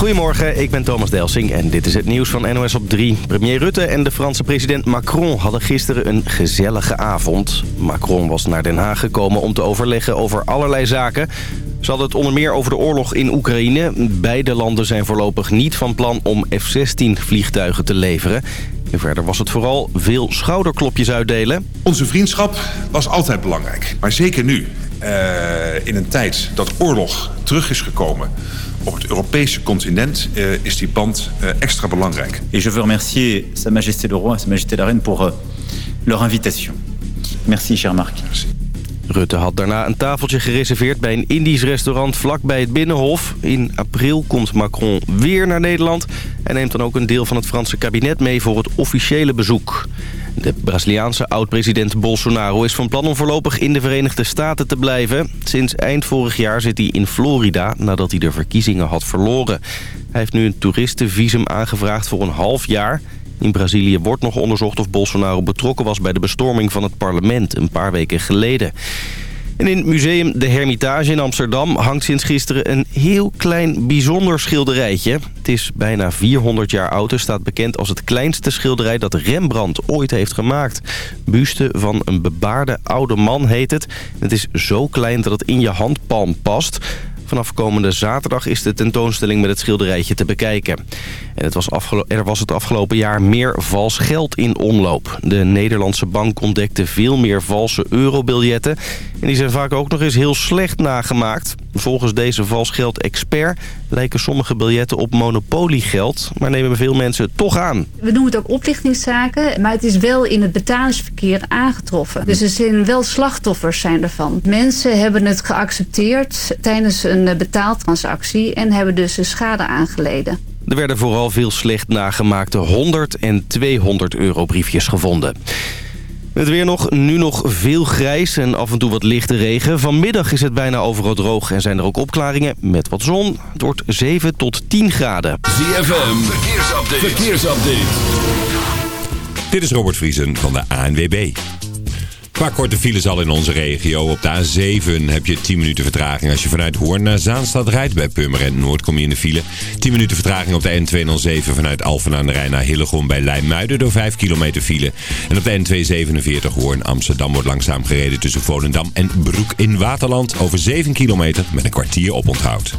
Goedemorgen, ik ben Thomas Delsing en dit is het nieuws van NOS op 3. Premier Rutte en de Franse president Macron hadden gisteren een gezellige avond. Macron was naar Den Haag gekomen om te overleggen over allerlei zaken. Ze hadden het onder meer over de oorlog in Oekraïne. Beide landen zijn voorlopig niet van plan om F-16 vliegtuigen te leveren. En verder was het vooral veel schouderklopjes uitdelen. Onze vriendschap was altijd belangrijk. Maar zeker nu, uh, in een tijd dat oorlog terug is gekomen op het Europese continent uh, is die band uh, extra belangrijk. Et je veux remercier Sa Majesté le Roi et Sa Majesté la Reine pour leur invitation. Merci, cher Marc. Merci. Rutte had daarna een tafeltje gereserveerd bij een Indisch restaurant vlakbij het Binnenhof. In april komt Macron weer naar Nederland en neemt dan ook een deel van het Franse kabinet mee voor het officiële bezoek. De Braziliaanse oud-president Bolsonaro is van plan om voorlopig in de Verenigde Staten te blijven. Sinds eind vorig jaar zit hij in Florida nadat hij de verkiezingen had verloren. Hij heeft nu een toeristenvisum aangevraagd voor een half jaar. In Brazilië wordt nog onderzocht of Bolsonaro betrokken was bij de bestorming van het parlement een paar weken geleden. In het museum De Hermitage in Amsterdam hangt sinds gisteren een heel klein bijzonder schilderijtje. Het is bijna 400 jaar oud en staat bekend als het kleinste schilderij dat Rembrandt ooit heeft gemaakt. Buste van een bebaarde oude man heet het. Het is zo klein dat het in je handpalm past. Vanaf komende zaterdag is de tentoonstelling met het schilderijtje te bekijken. En het was er was het afgelopen jaar meer vals geld in omloop. De Nederlandse bank ontdekte veel meer valse eurobiljetten. En die zijn vaak ook nog eens heel slecht nagemaakt. Volgens deze valsgeld-expert lijken sommige biljetten op monopoliegeld... maar nemen veel mensen het toch aan. We noemen het ook oplichtingszaken, maar het is wel in het betalingsverkeer aangetroffen. Dus er zijn wel slachtoffers zijn ervan. Mensen hebben het geaccepteerd tijdens een betaaltransactie... en hebben dus schade aangeleden. Er werden vooral veel slecht nagemaakte 100 en 200 euro briefjes gevonden. Het weer nog, nu nog veel grijs en af en toe wat lichte regen. Vanmiddag is het bijna overal droog en zijn er ook opklaringen met wat zon. Het wordt 7 tot 10 graden. ZFM, verkeersupdate. verkeersupdate. Dit is Robert Vriesen van de ANWB. Qua korte files al in onze regio. Op de A7 heb je 10 minuten vertraging als je vanuit Hoorn naar Zaanstad rijdt. Bij Purmerend Noord kom je in de file. 10 minuten vertraging op de N207 vanuit Alphen aan de Rijn naar Hillegom bij Leimuiden door 5 kilometer file. En op de N247 Hoorn Amsterdam wordt langzaam gereden tussen Volendam en Broek in Waterland over 7 kilometer met een kwartier op onthoud.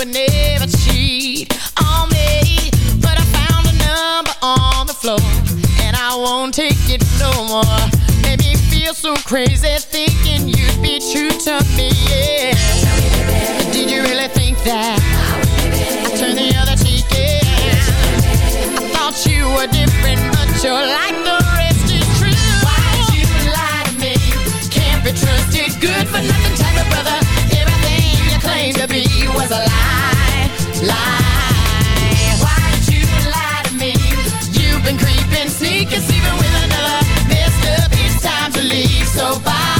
Would never cheat on me. But I found a number on the floor, and I won't take it no more. Made me feel so crazy thinking you'd be true to me. Yeah. Did you really think that? I turned the other cheek. Yeah. I thought you were different, but you're like brother claimed to be was a lie, lie. Why'd you lie to me? You've been creeping, sneaking, sleeping with another. It's time to leave, so bye,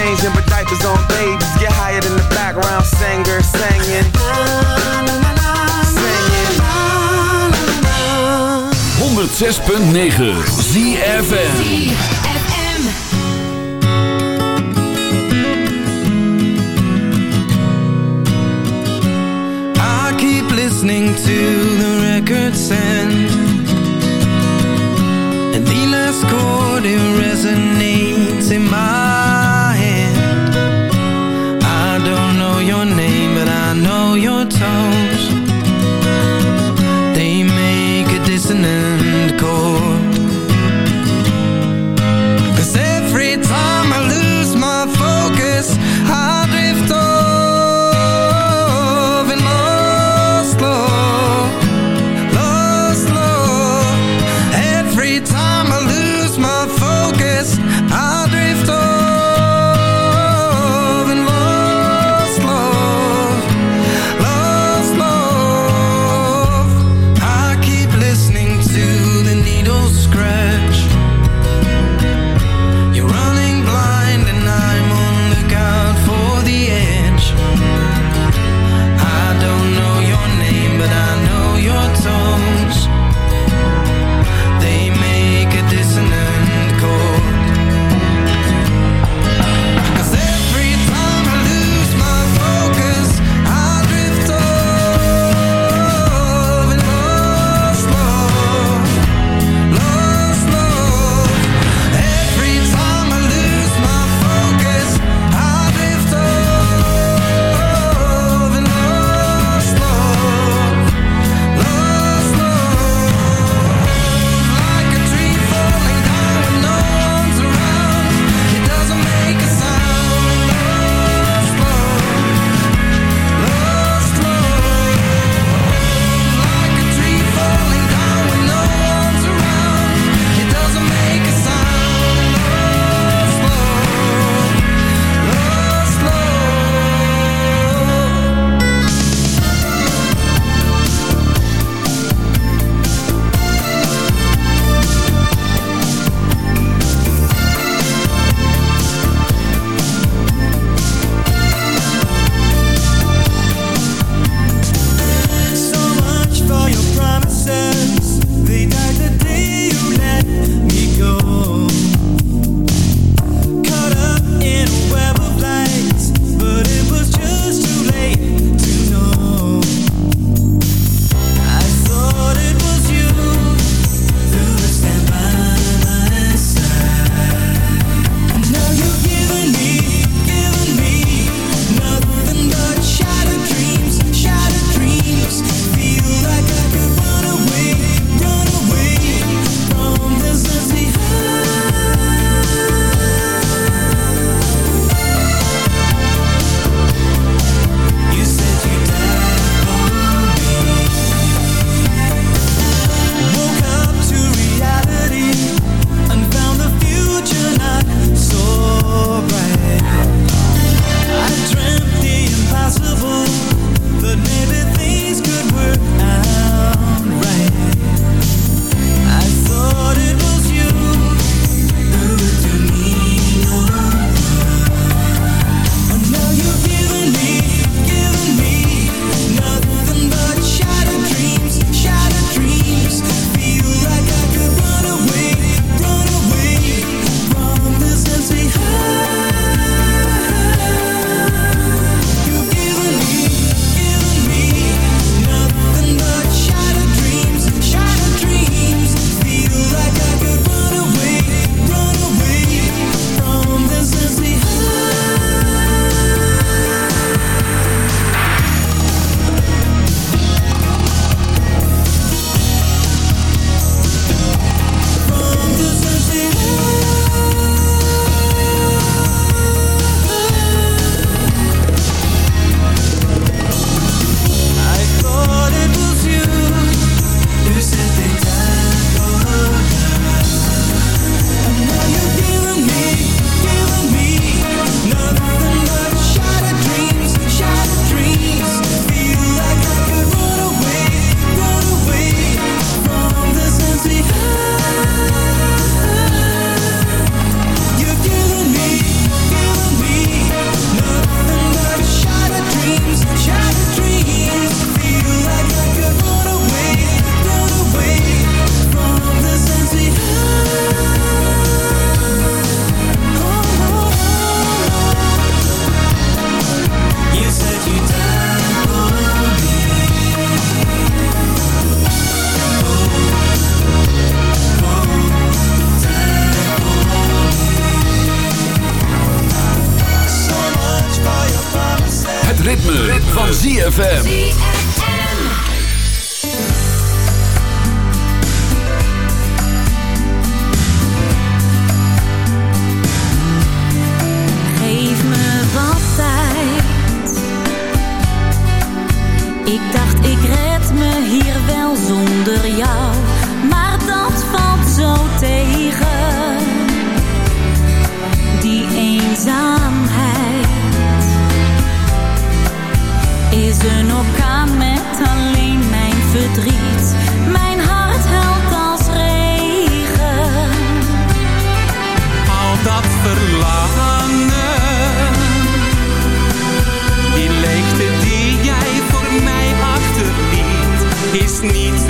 changing, but diapers on babies. Get higher than the background singer singing. Singing. 106.9 ZFM. I keep listening to the records and And the last chord it resonates in my tones They make a dissonant chord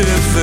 if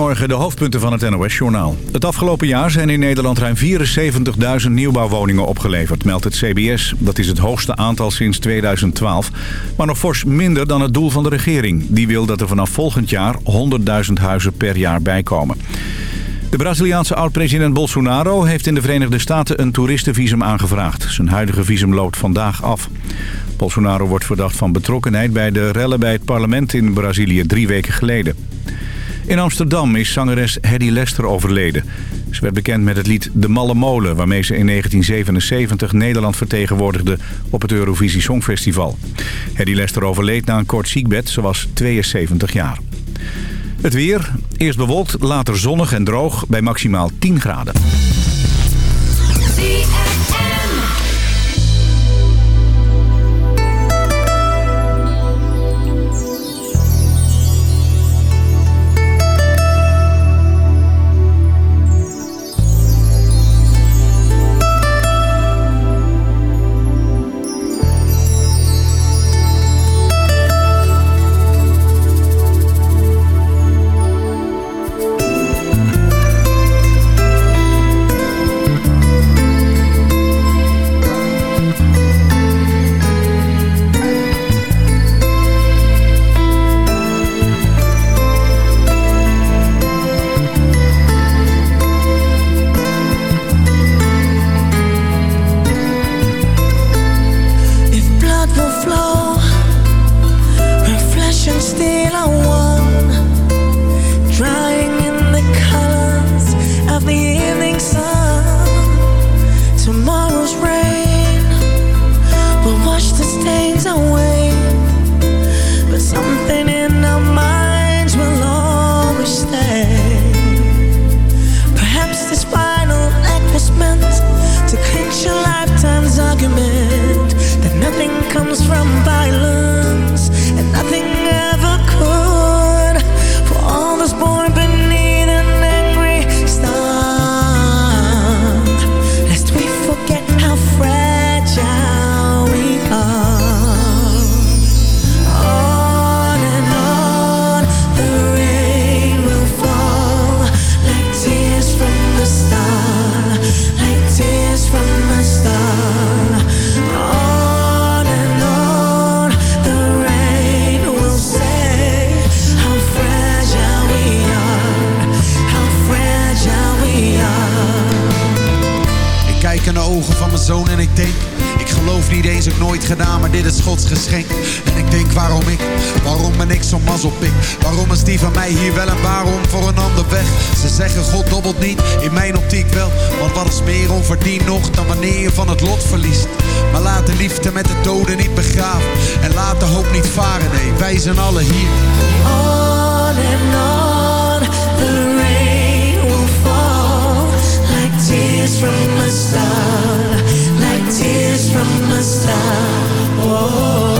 Goedemorgen, de hoofdpunten van het NOS-journaal. Het afgelopen jaar zijn in Nederland ruim 74.000 nieuwbouwwoningen opgeleverd, meldt het CBS. Dat is het hoogste aantal sinds 2012, maar nog fors minder dan het doel van de regering. Die wil dat er vanaf volgend jaar 100.000 huizen per jaar bijkomen. De Braziliaanse oud-president Bolsonaro heeft in de Verenigde Staten een toeristenvisum aangevraagd. Zijn huidige visum loopt vandaag af. Bolsonaro wordt verdacht van betrokkenheid bij de rellen bij het parlement in Brazilië drie weken geleden. In Amsterdam is zangeres Hedy Lester overleden. Ze werd bekend met het lied De Malle Molen... waarmee ze in 1977 Nederland vertegenwoordigde op het Eurovisie Songfestival. Hedy Lester overleed na een kort ziekbed. Ze was 72 jaar. Het weer, eerst bewolkt, later zonnig en droog bij maximaal 10 graden. van mij hier wel en waarom voor een ander weg? Ze zeggen God dobbelt niet, in mijn optiek wel. Want wat is meer onverdiend nog dan wanneer je van het lot verliest? Maar laat de liefde met de doden niet begraven. En laat de hoop niet varen, nee, wij zijn alle hier. On and on, the rain will fall. Like tears from a star, like tears from a star. Oh.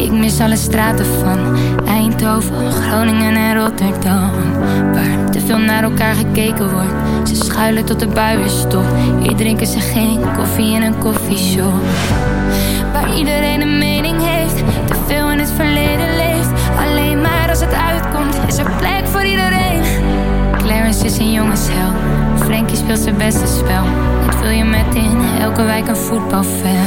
Ik mis alle straten van Eindhoven, Groningen en Rotterdam. Waar te veel naar elkaar gekeken wordt. Ze schuilen tot de bui is stop. Hier drinken ze geen koffie in een koffieshop. Waar iedereen een mening heeft. Te veel in het verleden leeft. Alleen maar als het uitkomt, is er plek voor iedereen. Clarence is een jongenshel. Frankie speelt zijn beste spel. Dat wil je met in elke wijk een voetbalfan.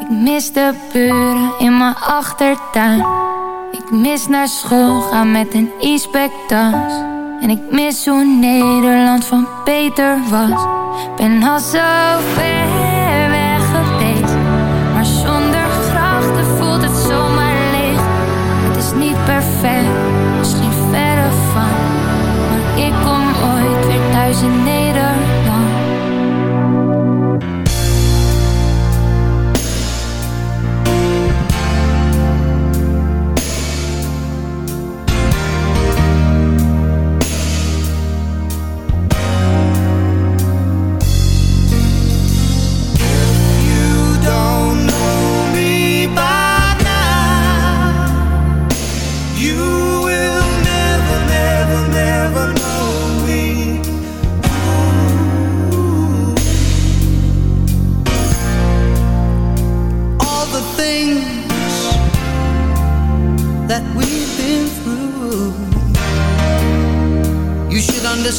Ik mis de buren in mijn achtertuin. Ik mis naar school gaan met een inspectas. En ik mis hoe Nederland van Peter was. Ben al zo.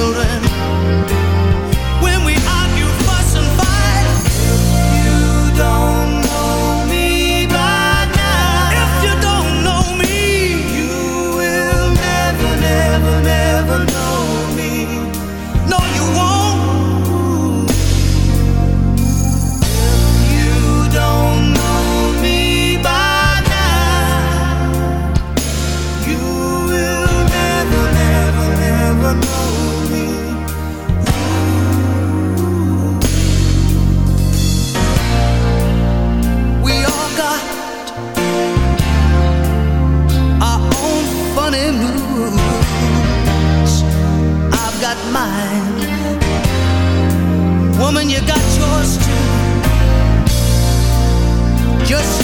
children.